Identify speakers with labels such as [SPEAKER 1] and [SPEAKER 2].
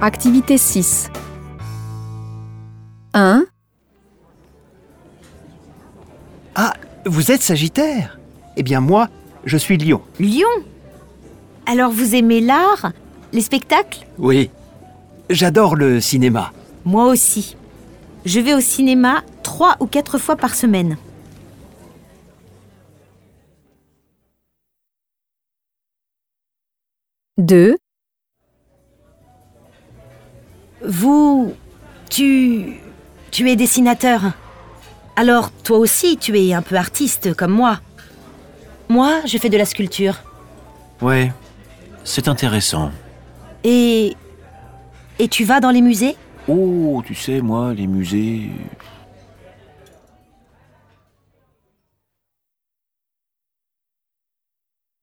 [SPEAKER 1] Activité 6. 1,
[SPEAKER 2] Ah, vous êtes Sagittaire Eh bien moi, je suis Lion.
[SPEAKER 3] Lyon Alors vous aimez l'art Les spectacles?
[SPEAKER 2] Oui. J'adore le cinéma.
[SPEAKER 3] Moi aussi. Je vais au cinéma trois ou quatre fois par semaine.
[SPEAKER 1] deux,
[SPEAKER 3] Vous... Tu... Tu es dessinateur. Alors toi aussi, tu es un peu artiste comme moi. Moi, je fais de la sculpture.
[SPEAKER 4] Ouais, c'est intéressant.
[SPEAKER 3] Et... Et tu vas dans les musées?
[SPEAKER 4] Oh, tu sais, moi, les musées,